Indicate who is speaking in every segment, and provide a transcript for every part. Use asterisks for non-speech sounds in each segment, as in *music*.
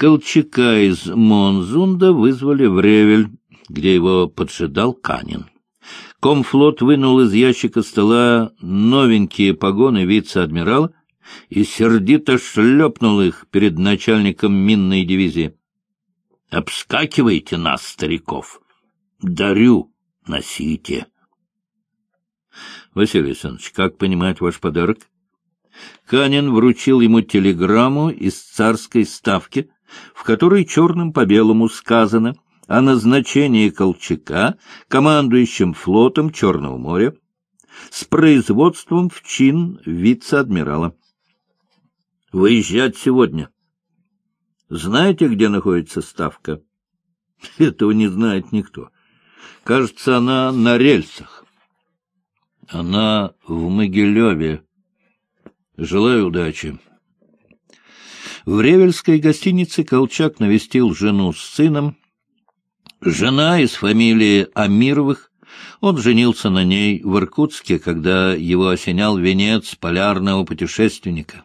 Speaker 1: Колчака из Монзунда вызвали в Ревель, где его поджидал Канин. Комфлот вынул из ящика стола новенькие погоны вице-адмирала и сердито шлепнул их перед начальником минной дивизии. — Обскакивайте нас, стариков! Дарю, носите! — Василий Александрович, как понимать ваш подарок? Канин вручил ему телеграмму из царской ставки, в которой черным по белому сказано о назначении Колчака командующим флотом Черного моря с производством в чин вице-адмирала. Выезжать сегодня. Знаете, где находится ставка? *laughs* Этого не знает никто. Кажется, она на рельсах. Она в Могилеве. Желаю удачи. В Ревельской гостинице Колчак навестил жену с сыном. Жена из фамилии Амировых. Он женился на ней в Иркутске, когда его осенял венец полярного путешественника.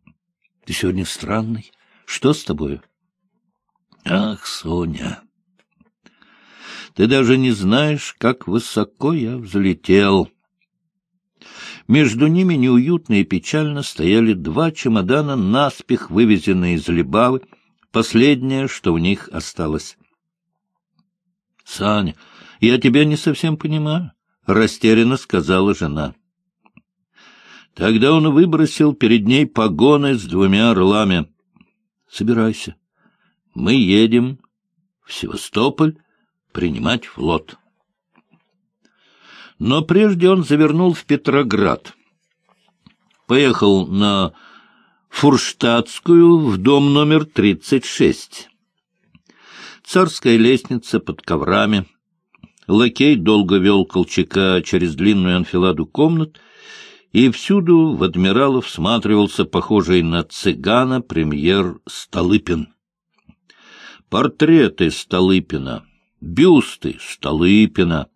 Speaker 1: — Ты сегодня странный. Что с тобой? — Ах, Соня! Ты даже не знаешь, как высоко я взлетел. Между ними неуютно и печально стояли два чемодана, наспех вывезенные из Либавы, последнее, что у них осталось. — Саня, я тебя не совсем понимаю, — растерянно сказала жена. Тогда он выбросил перед ней погоны с двумя орлами. — Собирайся. Мы едем в Севастополь принимать флот. Но прежде он завернул в Петроград. Поехал на Фурштадтскую в дом номер 36. Царская лестница под коврами. Лакей долго вел Колчака через длинную анфиладу комнат — и всюду в адмирала всматривался похожий на цыгана премьер Столыпин. Портреты Столыпина, бюсты Столыпина,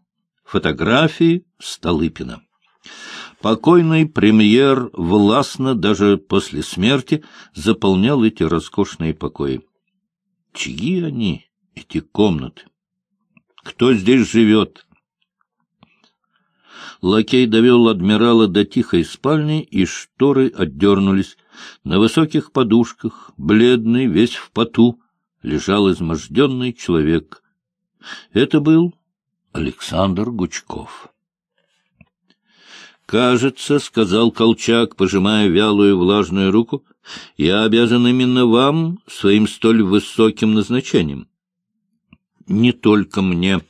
Speaker 1: фотографии Столыпина. Покойный премьер властно даже после смерти заполнял эти роскошные покои. Чьи они, эти комнаты? Кто здесь живет? Лакей довел адмирала до тихой спальни, и шторы отдернулись. На высоких подушках, бледный, весь в поту, лежал изможденный человек. Это был Александр Гучков. «Кажется, — сказал Колчак, пожимая вялую влажную руку, — я обязан именно вам своим столь высоким назначением. Не только мне».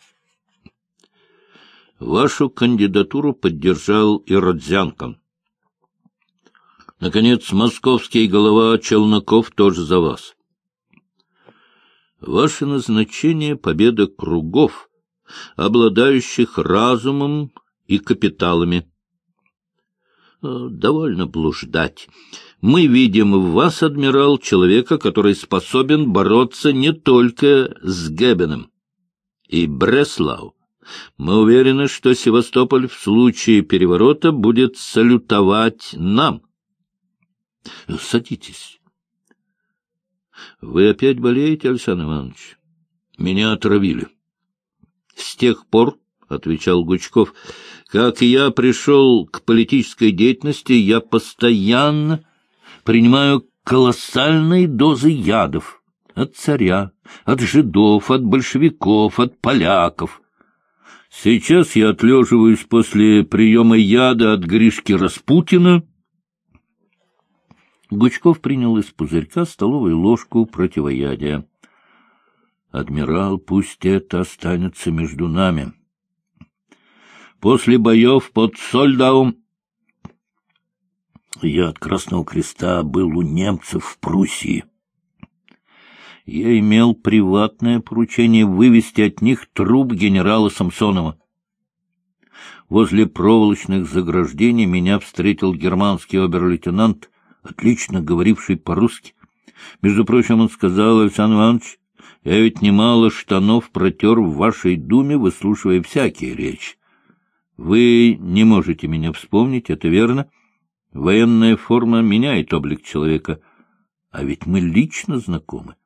Speaker 1: Вашу кандидатуру поддержал и Родзянко. Наконец, московский голова Челноков тоже за вас. Ваше назначение — победа кругов, обладающих разумом и капиталами. Э, довольно блуждать. Мы видим в вас, адмирал, человека, который способен бороться не только с Геббеном и Бреслау, мы уверены, что Севастополь в случае переворота будет салютовать нам. Садитесь. Вы опять болеете, Александр Иванович? Меня отравили. С тех пор, — отвечал Гучков, — как я пришел к политической деятельности, я постоянно принимаю колоссальные дозы ядов от царя, от жидов, от большевиков, от поляков. Сейчас я отлеживаюсь после приема яда от Гришки Распутина. Гучков принял из пузырька столовую ложку противоядия. «Адмирал, пусть это останется между нами. После боев под Сольдау я от Красного Креста был у немцев в Пруссии я имел приватное поручение вывести от них труп генерала Самсонова. Возле проволочных заграждений меня встретил германский обер-лейтенант, отлично говоривший по-русски. Между прочим, он сказал, Александр Иванович, я ведь немало штанов протер в вашей думе, выслушивая всякие речи. Вы не можете меня вспомнить, это верно. Военная форма меняет облик человека, а ведь мы лично знакомы.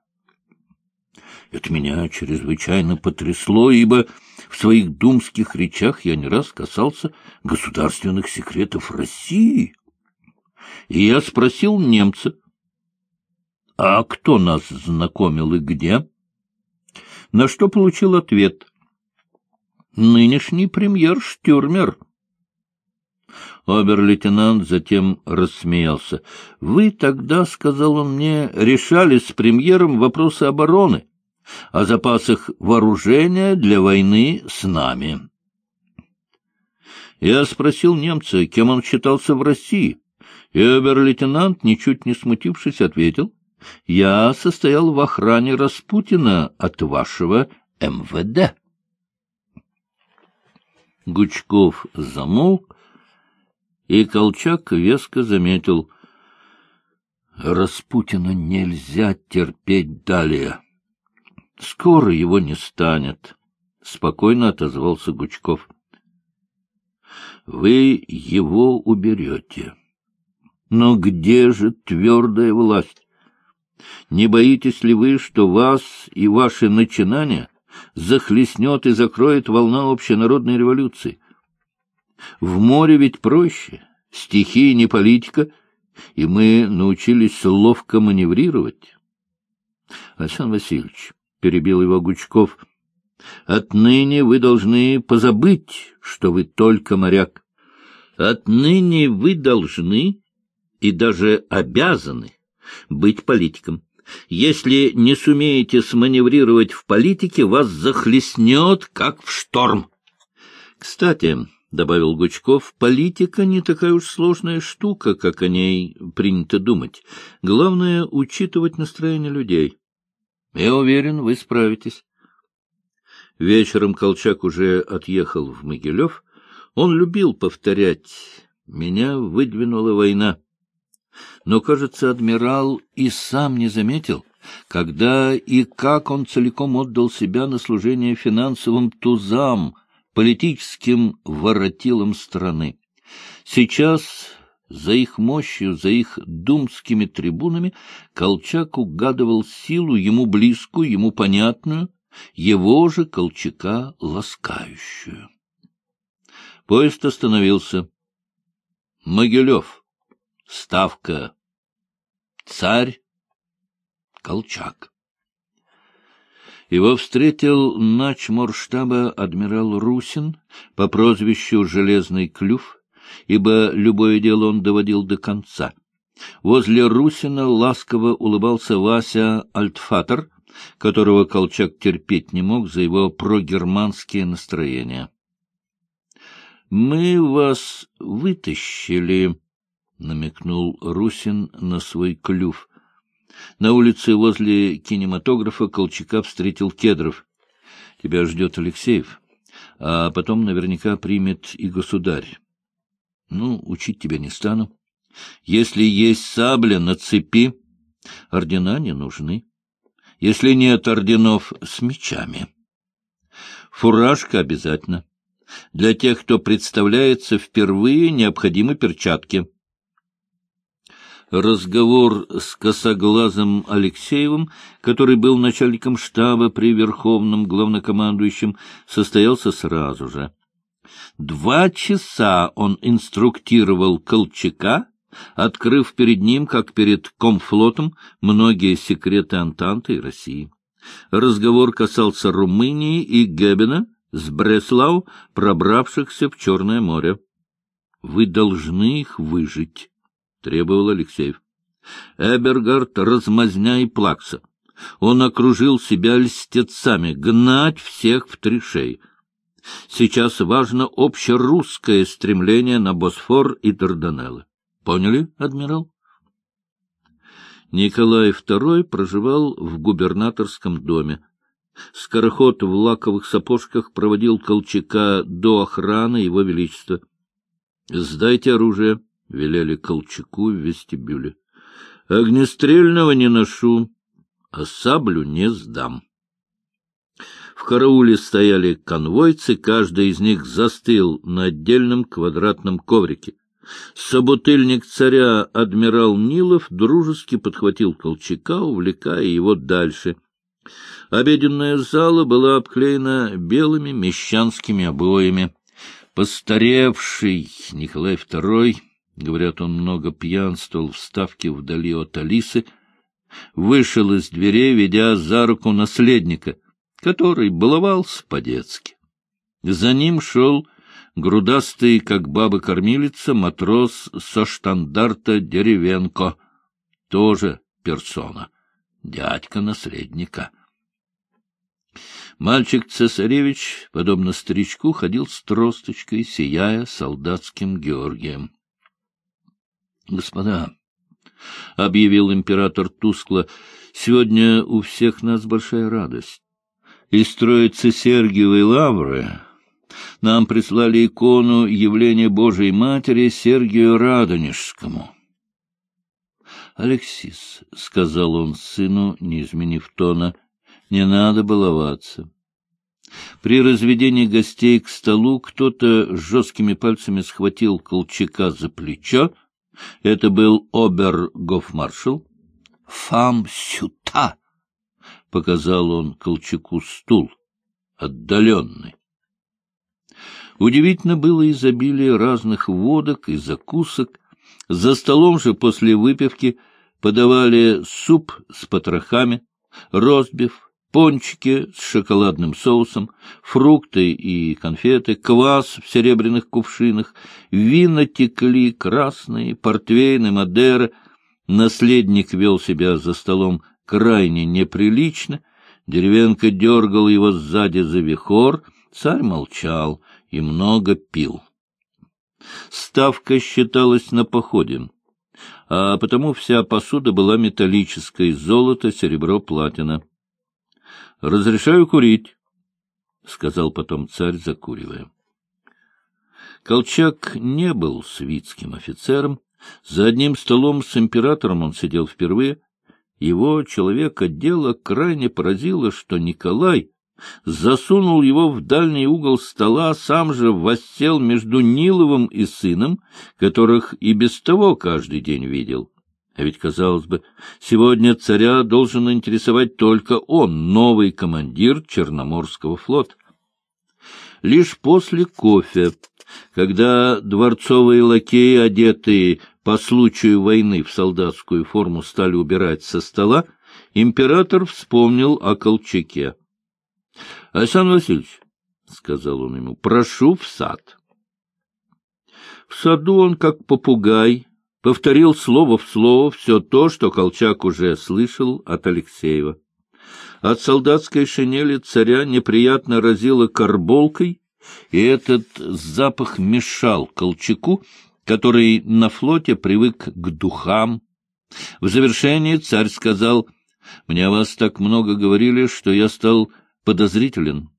Speaker 1: Это меня чрезвычайно потрясло, ибо в своих думских речах я не раз касался государственных секретов России. И я спросил немца, а кто нас знакомил и где? На что получил ответ. Нынешний премьер Штюрмер. Обер-лейтенант затем рассмеялся. — Вы тогда, — сказал он мне, — решали с премьером вопросы обороны, о запасах вооружения для войны с нами. Я спросил немца, кем он считался в России, и обер-лейтенант, ничуть не смутившись, ответил, — Я состоял в охране Распутина от вашего МВД. Гучков замолк, и Колчак веско заметил — Распутина нельзя терпеть далее. Скоро его не станет, — спокойно отозвался Гучков. — Вы его уберете. Но где же твердая власть? Не боитесь ли вы, что вас и ваши начинания захлестнет и закроет волна общенародной революции? В море ведь проще, стихия не политика, и мы научились ловко маневрировать. Александр Васильевич, — перебил его Гучков, — отныне вы должны позабыть, что вы только моряк. Отныне вы должны и даже обязаны быть политиком. Если не сумеете сманеврировать в политике, вас захлестнет, как в шторм. Кстати, — добавил Гучков, — политика не такая уж сложная штука, как о ней принято думать. Главное — учитывать настроение людей. Я уверен, вы справитесь. Вечером Колчак уже отъехал в Могилев. Он любил повторять «Меня выдвинула война». Но, кажется, адмирал и сам не заметил, когда и как он целиком отдал себя на служение финансовым тузам — политическим воротилом страны. Сейчас за их мощью, за их думскими трибунами Колчак угадывал силу ему близкую, ему понятную, его же Колчака ласкающую. Поезд остановился. Могилев. Ставка. Царь. Колчак. Его встретил начморштаба адмирал Русин по прозвищу «Железный клюв», ибо любое дело он доводил до конца. Возле Русина ласково улыбался Вася Альтфатер, которого Колчак терпеть не мог за его прогерманские настроения. — Мы вас вытащили, — намекнул Русин на свой клюв. На улице возле кинематографа Колчака встретил Кедров. — Тебя ждет Алексеев, а потом наверняка примет и государь. Ну, учить тебя не стану. Если есть сабля на цепи, ордена не нужны. Если нет орденов, с мечами. Фуражка обязательно. Для тех, кто представляется впервые, необходимы перчатки разговор с косоглазым Алексеевым, который был начальником штаба при Верховном главнокомандующем, состоялся сразу же. Два часа он инструктировал Колчака, открыв перед ним, как перед комфлотом, многие секреты Антанты и России. Разговор касался Румынии и Гебена с Бреслау, пробравшихся в Черное море. «Вы должны их выжить», требовал Алексеев. Эбергард размазня и плакса. Он окружил себя льстецами, гнать всех в три шеи. Сейчас важно общерусское стремление на Босфор и Дарданеллы. Поняли, адмирал? Николай II проживал в губернаторском доме. Скороход в лаковых сапожках проводил Колчака до охраны его величества. — Сдайте оружие, — велели Колчаку в вестибюле. — Огнестрельного не ношу, а саблю не сдам. В карауле стояли конвойцы, каждый из них застыл на отдельном квадратном коврике. Собутыльник царя адмирал Нилов дружески подхватил Колчака, увлекая его дальше. Обеденная зала была обклеена белыми мещанскими обоями. Постаревший Николай II, говорят, он много пьянствовал в ставке вдали от Алисы, вышел из дверей, ведя за руку наследника, который баловался по-детски. За ним шел грудастый, как баба-кормилица, матрос со штандарта Деревенко, тоже персона, дядька наследника. Мальчик-цесаревич, подобно старичку, ходил с тросточкой, сияя солдатским Георгием. — Господа, — объявил император тускло, — сегодня у всех нас большая радость. Из строицы Сергиевой лавры нам прислали икону явления Божией Матери Сергию Радонежскому. — Алексис, — сказал он сыну, не изменив тона, — не надо баловаться. При разведении гостей к столу кто-то жесткими пальцами схватил Колчака за плечо. Это был обер-гофмаршал. — Фам сюта! — показал он Колчаку стул, отдаленный. Удивительно было изобилие разных водок и закусок. За столом же после выпивки подавали суп с потрохами, ростбиф, пончики с шоколадным соусом, фрукты и конфеты, квас в серебряных кувшинах, вина текли красные, портвейны, мадера. Наследник вел себя за столом крайне неприлично, деревенка дергал его сзади за вихор, царь молчал — и много пил. Ставка считалась на походе, а потому вся посуда была металлической — золото, серебро, платина. — Разрешаю курить, — сказал потом царь, закуривая. Колчак не был свитским офицером. За одним столом с императором он сидел впервые. Его человека дело крайне поразило, что Николай засунул его в дальний угол стола, сам же воссел между Ниловым и сыном, которых и без того каждый день видел. А ведь, казалось бы, сегодня царя должен интересовать только он, новый командир Черноморского флота. Лишь после кофе, когда дворцовые лакеи, одетые по случаю войны в солдатскую форму, стали убирать со стола, император вспомнил о Колчаке. — Александр Васильевич, — сказал он ему, — прошу в сад. В саду он, как попугай, повторил слово в слово все то, что Колчак уже слышал от Алексеева. От солдатской шинели царя неприятно разило карболкой, и этот запах мешал Колчаку, который на флоте привык к духам. В завершении царь сказал, «Мне о вас так много говорили, что я стал подозрителен.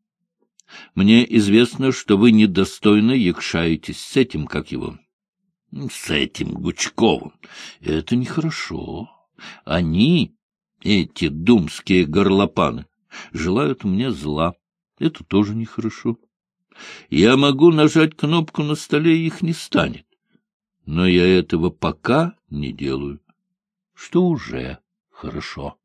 Speaker 1: Мне известно, что вы недостойно якшаетесь с этим, как его, с этим Гучковым. Это нехорошо. Они, эти думские горлопаны, желают мне зла. Это тоже нехорошо. Я могу нажать кнопку на столе, их не станет. Но я этого пока не делаю, что уже хорошо.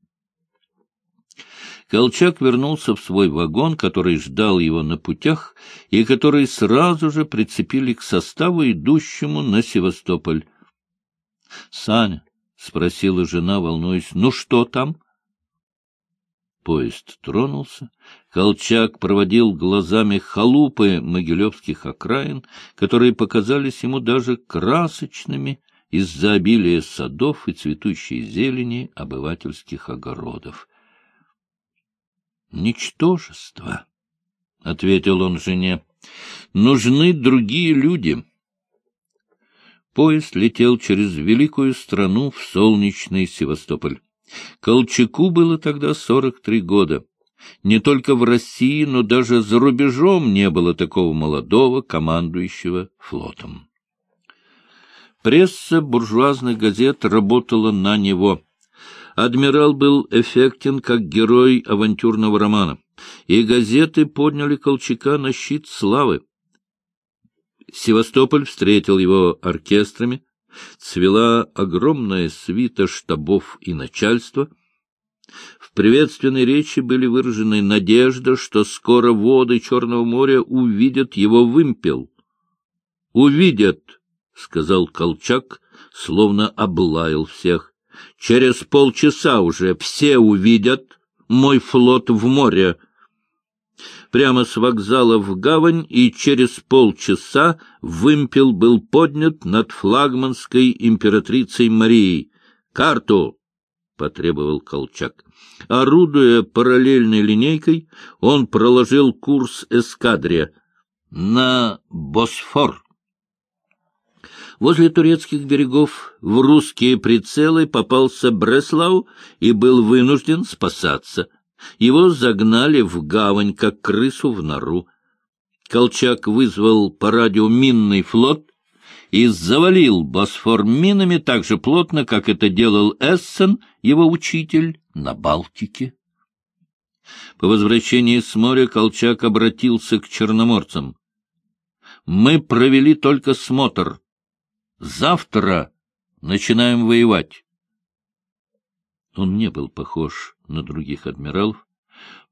Speaker 1: Колчак вернулся в свой вагон, который ждал его на путях и который сразу же прицепили к составу, идущему на Севастополь. — Саня, — спросила жена, волнуясь, — ну что там? Поезд тронулся. Колчак проводил глазами халупы могилевских окраин, которые показались ему даже красочными из-за обилия садов и цветущей зелени обывательских огородов. Ничтожество, — ответил он жене. — Нужны другие люди. Поезд летел через великую страну в солнечный Севастополь. Колчаку было тогда сорок три года. Не только в России, но даже за рубежом не было такого молодого командующего флотом. Пресса буржуазных газет работала на него — Адмирал был эффектен, как герой авантюрного романа, и газеты подняли Колчака на щит славы. Севастополь встретил его оркестрами, цвела огромная свита штабов и начальства. В приветственной речи были выражены надежда, что скоро воды Черного моря увидят его вымпел. — Увидят, — сказал Колчак, словно облаял всех. — Через полчаса уже все увидят мой флот в море. Прямо с вокзала в гавань, и через полчаса вымпел был поднят над флагманской императрицей Марией. «Карту!» — потребовал Колчак. Орудуя параллельной линейкой, он проложил курс эскадре на Босфор. Возле турецких берегов в русские прицелы попался Бреслау и был вынужден спасаться. Его загнали в гавань, как крысу в нору. Колчак вызвал по радио минный флот и завалил Босфор минами так же плотно, как это делал Эссен, его учитель, на Балтике. По возвращении с моря Колчак обратился к черноморцам. «Мы провели только смотр. Завтра начинаем воевать». Он не был похож на других адмиралов.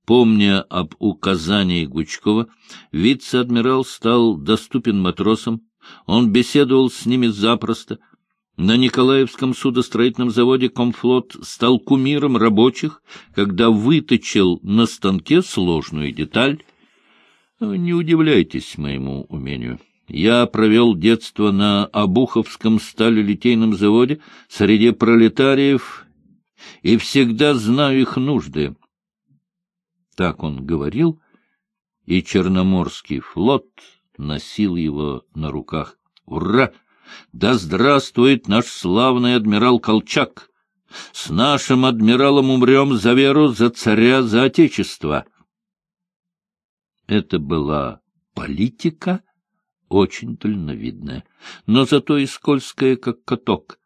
Speaker 1: Помня об указании Гучкова, вице-адмирал стал доступен матросам, он беседовал с ними запросто. На Николаевском судостроительном заводе «Комфлот» стал кумиром рабочих, когда выточил на станке сложную деталь. Не удивляйтесь моему умению. Я провел детство на Обуховском сталелитейном заводе среди пролетариев и всегда знаю их нужды. Так он говорил, и Черноморский флот носил его на руках. Ура! Да здравствует наш славный адмирал Колчак! С нашим адмиралом умрем за веру, за царя, за отечество. Это была политика, очень дальновидная, но зато и скользкая, как каток.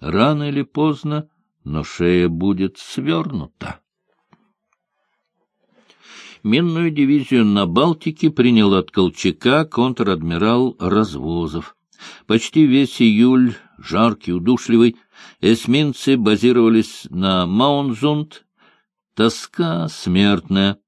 Speaker 1: Рано или поздно, но шея будет свернута. Минную дивизию на Балтике принял от Колчака контр-адмирал Развозов. Почти весь июль, жаркий, удушливый, эсминцы базировались на Маунзунд. Тоска смертная.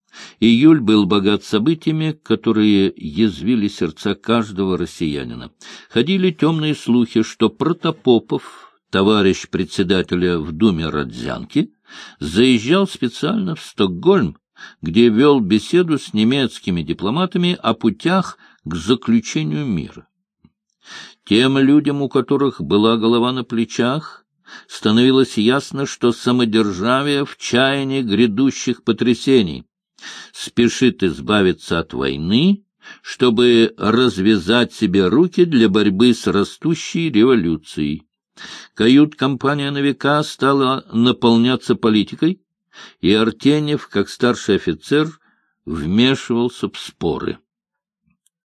Speaker 1: Июль был богат событиями, которые язвили сердца каждого россиянина. Ходили темные слухи, что Протопопов, товарищ председателя в Думе Родзянки, заезжал специально в Стокгольм где вел беседу с немецкими дипломатами о путях к заключению мира. Тем людям, у которых была голова на плечах, становилось ясно, что самодержавие в чаянии грядущих потрясений спешит избавиться от войны, чтобы развязать себе руки для борьбы с растущей революцией. Кают-компания на века стала наполняться политикой, и Артенев, как старший офицер, вмешивался в споры.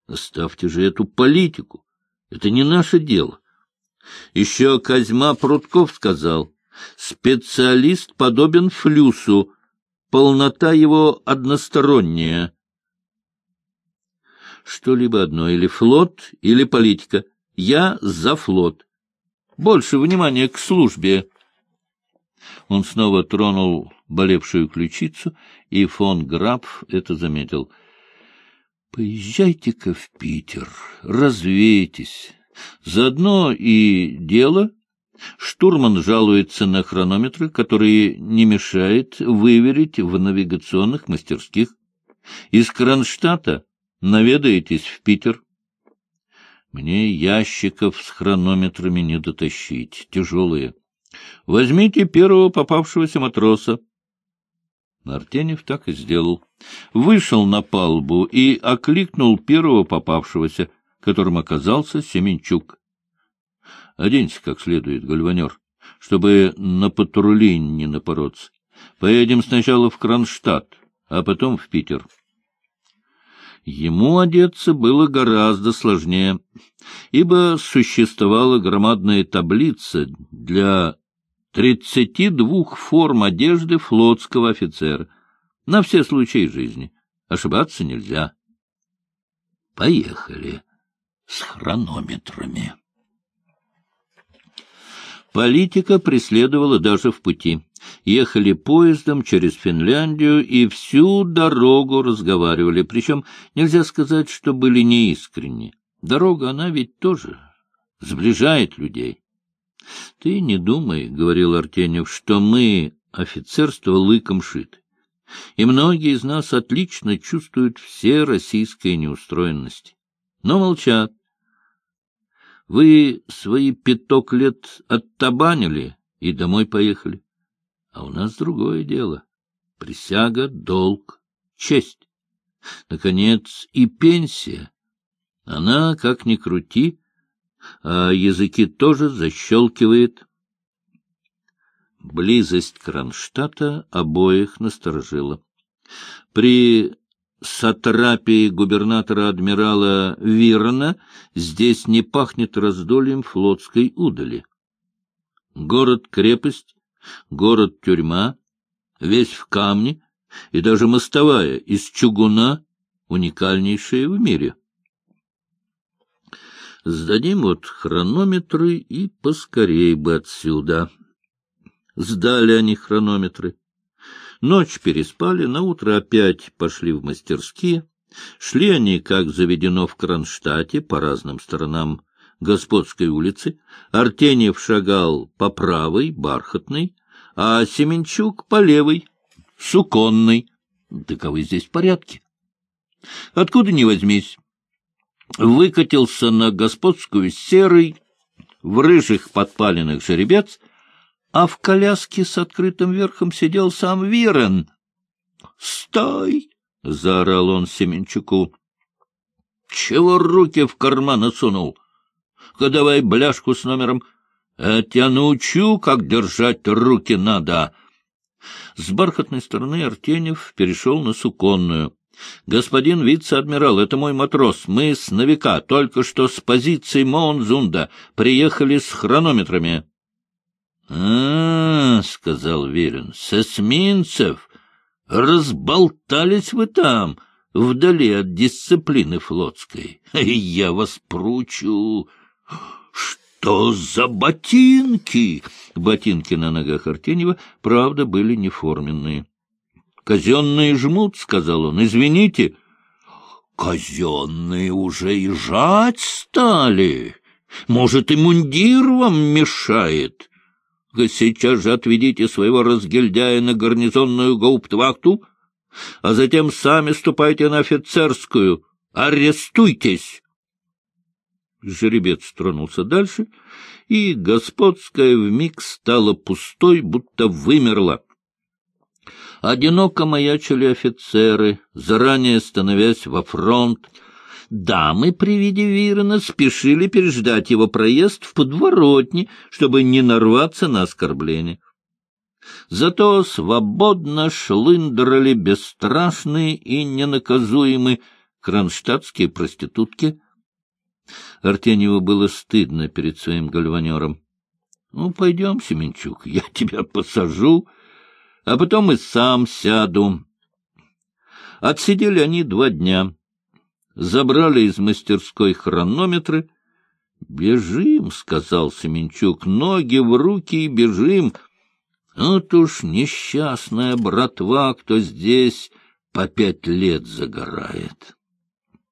Speaker 1: Оставьте же эту политику, это не наше дело. Еще Козьма Прутков сказал, специалист подобен флюсу, полнота его односторонняя. Что-либо одно, или флот, или политика. Я за флот. Больше внимания к службе. Он снова тронул болевшую ключицу, и фон Граф это заметил. — Поезжайте-ка в Питер, развейтесь. Заодно и дело. Штурман жалуется на хронометры, которые не мешает выверить в навигационных мастерских. Из Кронштадта наведаетесь в Питер. Мне ящиков с хронометрами не дотащить, тяжелые. Возьмите первого попавшегося матроса. Артенев так и сделал. Вышел на палубу и окликнул первого попавшегося, которым оказался Семенчук. — Оденься как следует, гальванер, чтобы на патрули не напороться. Поедем сначала в Кронштадт, а потом в Питер. Ему одеться было гораздо сложнее, ибо существовала громадная таблица для тридцати двух форм одежды флотского офицера. На все случаи жизни. Ошибаться нельзя. Поехали с хронометрами. Политика преследовала даже в пути. ехали поездом через Финляндию и всю дорогу разговаривали, причем нельзя сказать, что были неискренни. Дорога, она ведь тоже сближает людей. — Ты не думай, — говорил Артеньев, — что мы, офицерство, лыком шиты. И многие из нас отлично чувствуют все российские неустроенности. Но молчат. Вы свои пяток лет оттабанили и домой поехали. А у нас другое дело. Присяга, долг, честь. Наконец, и пенсия. Она, как ни крути, а языки тоже защелкивает. Близость Кронштадта обоих насторожила. При сатрапии губернатора-адмирала Вирна здесь не пахнет раздольем флотской удали. Город-крепость, город-тюрьма, весь в камне, и даже мостовая из чугуна уникальнейшая в мире. Сдадим вот хронометры и поскорей бы отсюда. Сдали они хронометры. Ночь переспали, наутро опять пошли в мастерские. Шли они, как заведено в Кронштадте, по разным сторонам Господской улицы. Артеньев шагал по правой, бархатной, а Семенчук по левой, суконной. Таковы здесь порядки. Откуда ни возьмись, выкатился на господскую серый, в рыжих подпаленных жеребец, а в коляске с открытым верхом сидел сам Вирен. «Стой!» — заорал он Семенчуку. «Чего руки в карман сунул? Давай бляшку с номером. Я тебя научу, как держать руки надо». С бархатной стороны Артенев перешел на суконную. — Господин вице-адмирал, это мой матрос. Мы с Новика, только что с позиции Моунзунда, приехали с хронометрами. — А, — сказал Верин, — с эсминцев. Разболтались вы там, вдали от дисциплины флотской. *laughs* Я вас пручу. Что за ботинки? Ботинки на ногах Артеньева, правда, были неформенные. — Казенные жмут, — сказал он, — извините. — Казенные уже и жать стали. Может, и мундир вам мешает? Сейчас же отведите своего разгильдяя на гарнизонную гауптвахту, а затем сами ступайте на офицерскую. Арестуйтесь! Жеребец тронулся дальше, и господская вмиг стала пустой, будто вымерла. Одиноко маячили офицеры, заранее становясь во фронт. Дамы при виде Вирена спешили переждать его проезд в подворотне, чтобы не нарваться на оскорбление. Зато свободно шлындрали бесстрашные и ненаказуемые кронштадтские проститутки. Артеньеву было стыдно перед своим гальванером. — Ну, пойдем, Семенчук, я *laughs* тебя посажу, а потом и сам сяду. Отсидели они два дня. Забрали из мастерской хронометры. — Бежим, — сказал Семенчук, — ноги в руки и бежим. Вот уж несчастная братва, кто здесь по пять лет загорает.